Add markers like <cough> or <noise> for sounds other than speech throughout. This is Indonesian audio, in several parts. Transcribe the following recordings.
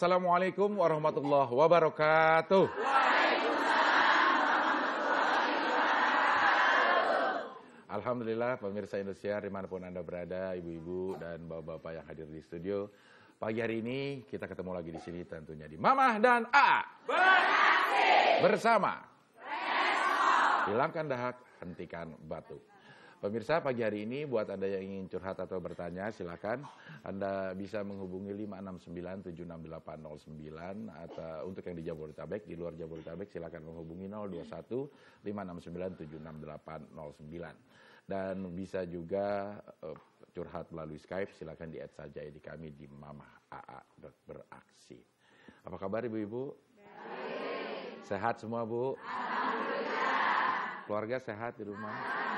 Assalamualaikum warahmatullahi wabarakatuh. Alhamdulillah pemirsa Indonesia di mana pun Anda berada, ibu-ibu dan bapak-bapak yang hadir di studio. Pagi hari ini kita ketemu lagi di sini tentunya di Mamah dan A. Bersama. Hilangkan dahak, hentikan batuk. Pemirsa pagi hari ini buat Anda yang ingin curhat atau bertanya silakan Anda bisa menghubungi 569768809 atau untuk yang di Jabodetabek di luar Jabodetabek silakan menghubungi 021 569768809 dan bisa juga uh, curhat melalui Skype silakan di add saja di kami di mamahaa.beraksi. Apa kabar Ibu-ibu? Sehat semua Bu? Keluarga sehat di rumah?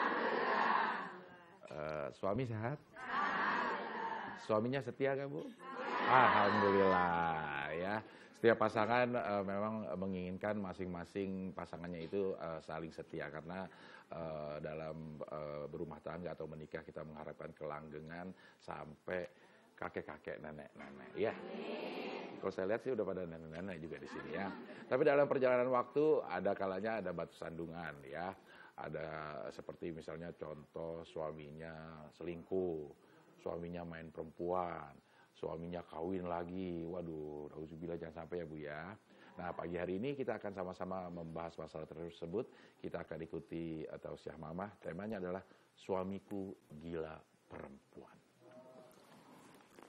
Uh, suami sehat? Suaminya setia gak Bu? Alhamdulillah ya. Setiap pasangan uh, memang menginginkan masing-masing pasangannya itu uh, saling setia karena uh, dalam uh, berumah tangga atau menikah kita mengharapkan kelanggengan sampai kakek-kakek, nenek-nenek ya. Kalau saya lihat sih udah pada nenek-nenek juga di sini ya. Tapi dalam perjalanan waktu ada kalanya ada batu sandungan ya ada seperti misalnya contoh suaminya selingkuh, suaminya main perempuan, suaminya kawin lagi. Waduh, bilang jangan sampai ya Bu ya. Nah, pagi hari ini kita akan sama-sama membahas masalah tersebut. Kita akan ikuti atau Syah Mamah. Temanya adalah suamiku gila perempuan.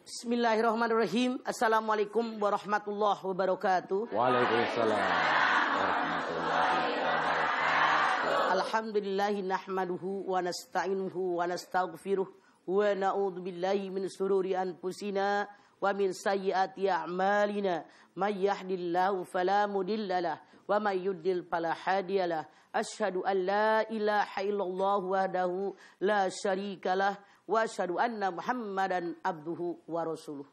Bismillahirrahmanirrahim. Assalamualaikum warahmatullahi wabarakatuh. Waalaikumsalam warahmatullahi Alhamdulillah nahmaduhu wa nasta'inuhu wa nastaghfiruh wa na'udzu min sururi anfusina wa min sayyiati a'malina. May yahdihillahu fala wa may yudlil fala hadiyalah asyhadu an la ilaha illallah wahdahu la syarikalah wa asyhadu muhammadan abduhu wa rasuluh.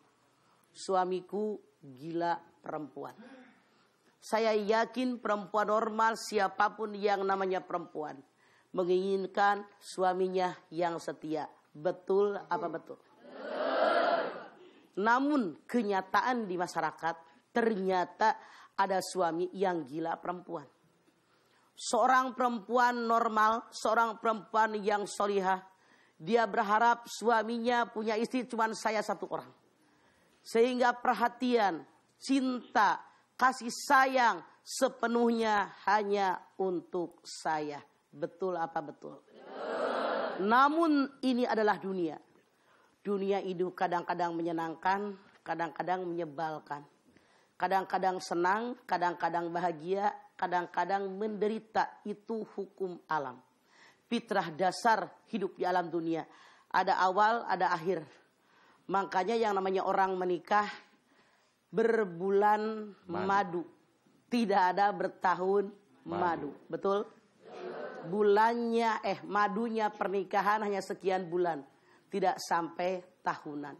Suamiku gila perempuan saya yakin perempuan normal siapa pun yang namanya perempuan menginginkan suaminya yang setia. Betul apa betul? Namun kenyataan di masyarakat ternyata ada suami yang gila perempuan. Seorang perempuan normal, seorang perempuan yang solihah, dia berharap suaminya punya istri cuma saya satu orang. Sehingga perhatian, cinta, kasih sayang sepenuhnya hanya untuk saya. Betul apa betul? betul? Namun ini adalah dunia. Dunia itu kadang-kadang menyenangkan, kadang-kadang menyebalkan. Kadang-kadang senang, kadang-kadang bahagia, kadang-kadang menderita. Itu hukum alam. Fitrah dasar hidup di alam dunia. Ada awal, ada akhir. Makanya yang namanya orang menikah berbulan madu. madu. Tidak ada bertahun madu. madu. Betul? Bulannya eh madunya pernikahan hanya sekian bulan. Tidak sampai tahunan.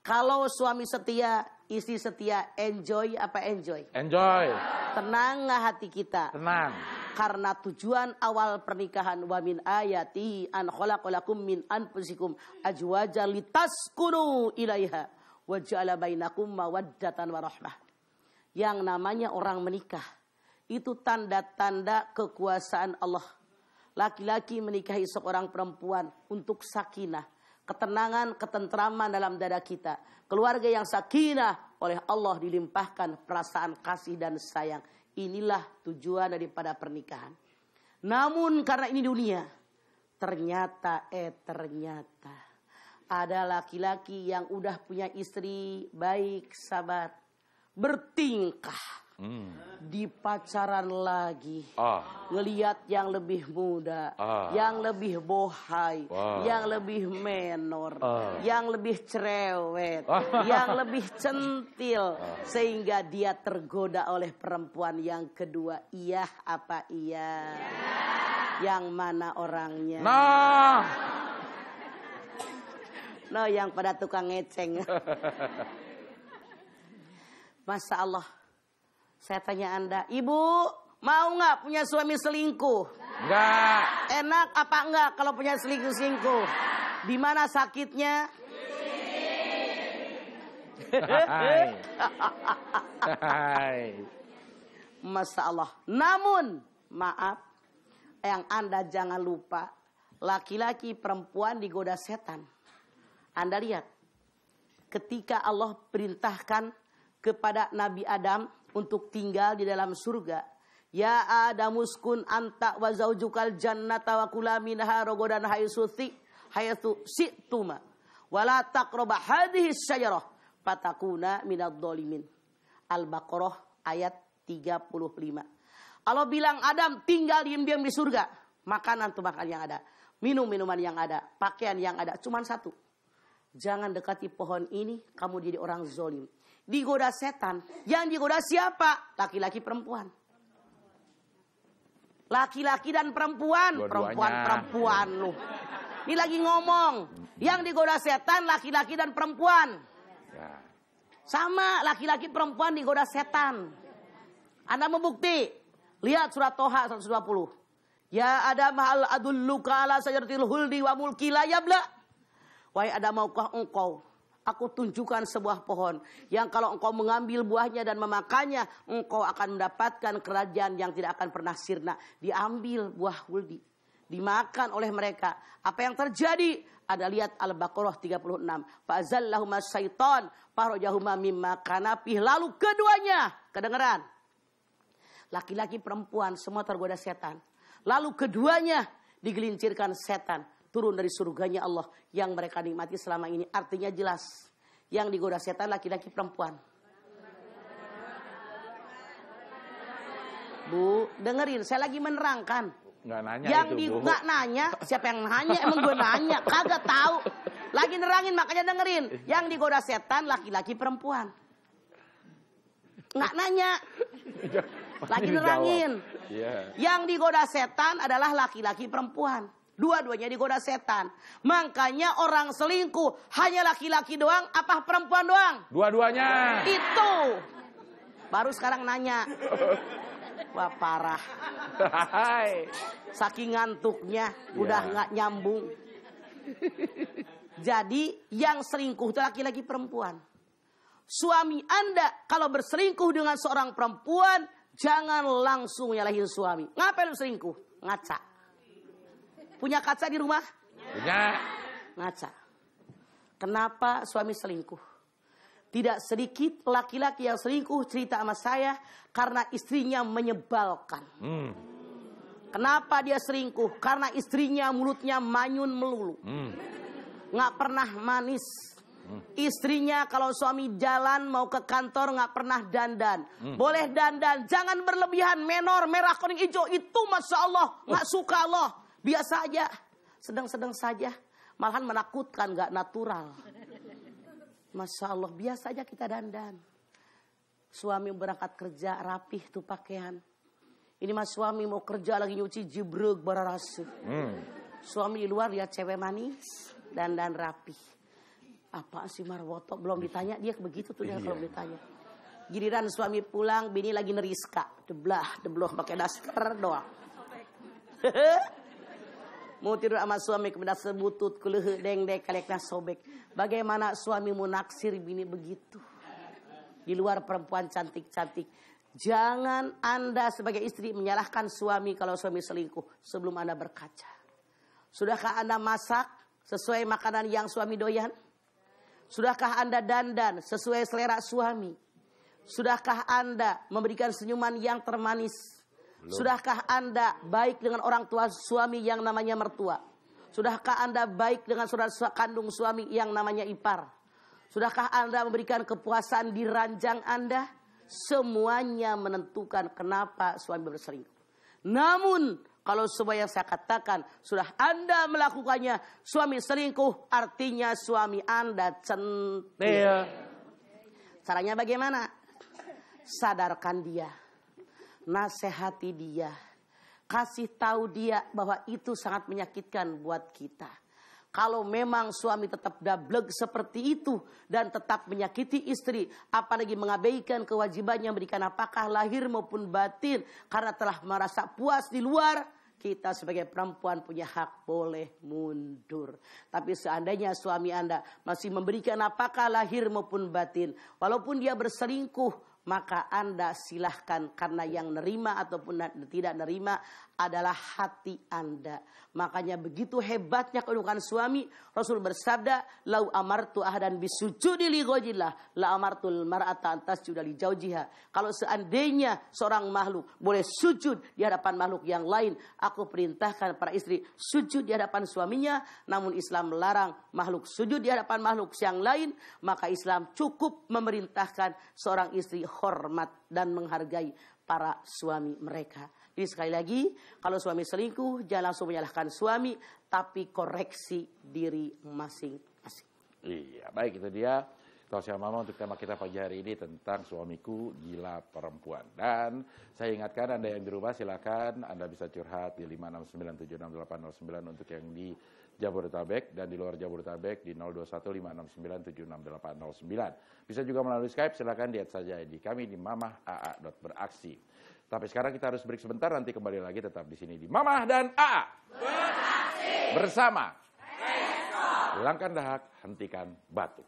Kalau suami setia, istri setia, enjoy apa enjoy? Enjoy. Tenang nggak hati kita? Tenang. Karena tujuan awal pernikahan wa min ayati an khalaqalakum min anfusikum ajwajan litaskunu ilaiha Yang namanya orang menikah itu tanda-tanda kekuasaan Allah. Laki-laki menikahi seorang perempuan untuk sakinah, ketenangan, ketentraman dalam dada kita. Keluarga yang sakinah oleh Allah dilimpahkan perasaan kasih dan sayang. Inilah tujuan daripada pernikahan. Namun karena ini dunia, ternyata eh ternyata ada laki-laki yang udah punya istri baik, sabar, bertingkah. Hmm. Di pacaran lagi, ah. ngeliat yang lebih muda, ah. yang lebih bohai, wow. yang lebih menor, ah. yang lebih cerewet, ah. <laughs> yang lebih centil, ah. sehingga dia tergoda oleh perempuan yang kedua. Iya apa iya? Yeah. Yang mana orangnya? Nah. No yang pada tukang ngeceng. <laughs> Masa Allah. Saya tanya Anda, Ibu mau nggak punya suami selingkuh? Enggak. Enak apa enggak kalau punya selingkuh-selingkuh? Di mana sakitnya? Hai. Hai. <laughs> Masya Allah. Namun, maaf, yang Anda jangan lupa, laki-laki perempuan digoda setan. Anda lihat, ketika Allah perintahkan kepada Nabi Adam untuk tinggal di dalam surga. Ya Adamuskun anta wa zaujukal jannata wa kula minha rogodan hayusuthi hayatu si'tuma. Wala taqroba hadhihi syajarah patakuna minad dolimin. Al-Baqarah ayat 35. Allah bilang Adam tinggal diam-diam di surga. Makanan tuh makan yang ada. Minum minuman yang ada. Pakaian yang ada. Cuman satu. Jangan dekati pohon ini. Kamu jadi orang zolim digoda setan. Yang digoda siapa? Laki-laki perempuan. Laki-laki dan perempuan, perempuan-perempuan lu. Ini lagi ngomong. Yang digoda setan laki-laki dan perempuan. Ya. Sama laki-laki perempuan digoda setan. Anda membukti. Lihat surat Toha 120. Ya ada mahal adulluka ala sajaratil huldi wa mulki la yabla. Wahai ada maukah engkau Aku tunjukkan sebuah pohon yang kalau engkau mengambil buahnya dan memakannya, engkau akan mendapatkan kerajaan yang tidak akan pernah sirna. Diambil buah wuldi, dimakan oleh mereka. Apa yang terjadi? Ada lihat Al-Baqarah 36. Fa'azallahuma syaitan, farojahuma mimma kanapih. Lalu keduanya, kedengeran. Laki-laki perempuan semua tergoda setan. Lalu keduanya digelincirkan setan turun dari surganya Allah yang mereka nikmati selama ini. Artinya jelas. Yang digoda setan laki-laki perempuan. Bu, dengerin, saya lagi menerangkan. Nggak nanya yang itu, di Bu. nggak nanya, siapa yang nanya? Emang gue nanya, kagak tahu. Lagi nerangin makanya dengerin. Yang digoda setan laki-laki perempuan. Nggak nanya. <laughs> Lagi nerangin. Yeah. Yang digoda setan adalah laki-laki perempuan. Dua-duanya digoda setan. Makanya orang selingkuh hanya laki-laki doang apa perempuan doang? Dua-duanya. Itu. Baru sekarang nanya. Wah parah. Saking ngantuknya udah Ya. nggak nyambung. Jadi yang selingkuh itu laki-laki perempuan. Suami Anda kalau berselingkuh dengan seorang perempuan jangan langsung nyalahin suami. Ngapain lu selingkuh? Ngaca. Punya kaca di rumah? Punya. Ngaca. Kenapa suami selingkuh? Tidak sedikit laki-laki yang selingkuh cerita sama saya karena istrinya menyebalkan. Hmm. Kenapa dia selingkuh? Karena istrinya mulutnya manyun melulu. Hmm. Nggak pernah manis. Istrinya kalau suami jalan mau ke kantor nggak pernah dandan. Boleh dandan, jangan berlebihan. Menor, merah, kuning, hijau itu masya Allah nggak suka Allah. Biasa aja, sedang-sedang saja. Malahan menakutkan, nggak natural. Masya Allah, biasa aja kita dandan. Suami berangkat kerja, rapih tuh pakaian. Ini mas suami mau kerja lagi nyuci jibrug bararas. Hmm. Suami di luar lihat cewek manis, dandan rapih. Apa sih Marwoto? Belum ditanya, dia begitu tuh dia kalau ditanya. Giliran suami pulang, bini lagi neriska. Deblah, debloh pakai daster doang. <laughs> Mau tidur sama suami kemudian sebutut kelehe deng deng kalekna sobek. Bagaimana suamimu naksir bini begitu? Di luar perempuan cantik-cantik. Jangan Anda sebagai istri menyalahkan suami kalau suami selingkuh sebelum Anda berkaca. Sudahkah Anda masak sesuai makanan yang suami doyan? Sudahkah Anda dandan sesuai selera suami? Sudahkah Anda memberikan senyuman yang termanis? Sudahkah Anda baik dengan orang tua suami yang namanya mertua? Sudahkah Anda baik dengan saudara kandung suami yang namanya ipar? Sudahkah Anda memberikan kepuasan di ranjang Anda? Semuanya menentukan kenapa suami berselingkuh. Namun kalau semua yang saya katakan sudah Anda melakukannya, suami selingkuh artinya suami Anda centil. Iya. Caranya bagaimana? Sadarkan dia. Nasehati dia. Kasih tahu dia bahwa itu sangat menyakitkan buat kita. Kalau memang suami tetap dablek seperti itu dan tetap menyakiti istri, apalagi mengabaikan kewajibannya memberikan apakah lahir maupun batin karena telah merasa puas di luar, kita sebagai perempuan punya hak boleh mundur. Tapi seandainya suami Anda masih memberikan apakah lahir maupun batin, walaupun dia berselingkuh, maka Anda silahkan karena yang nerima ataupun tidak nerima adalah hati Anda. Makanya begitu hebatnya kedudukan suami, Rasul bersabda, "Lau amartu ahdan bisujudi li ghajillah, la amartul mar'ata antas li jaujiha." Kalau seandainya seorang makhluk boleh sujud di hadapan makhluk yang lain, aku perintahkan para istri sujud di hadapan suaminya, namun Islam melarang makhluk sujud di hadapan makhluk yang lain, maka Islam cukup memerintahkan seorang istri hormat dan menghargai para suami mereka. Jadi sekali lagi, kalau suami selingkuh, jangan langsung menyalahkan suami, tapi koreksi diri masing-masing. Iya, baik itu dia. Tausiah Mama untuk tema kita pagi hari ini tentang suamiku gila perempuan. Dan saya ingatkan Anda yang di rumah silakan Anda bisa curhat di 569768809 untuk yang di Jabodetabek dan di luar Jabodetabek di 021569768809. Bisa juga melalui Skype silakan lihat saja di kami di mamah.aa.beraksi. Tapi sekarang kita harus break sebentar, nanti kembali lagi tetap di sini di Mamah dan. Beraksi. Bersama. Hilangkan dahak, hentikan batu.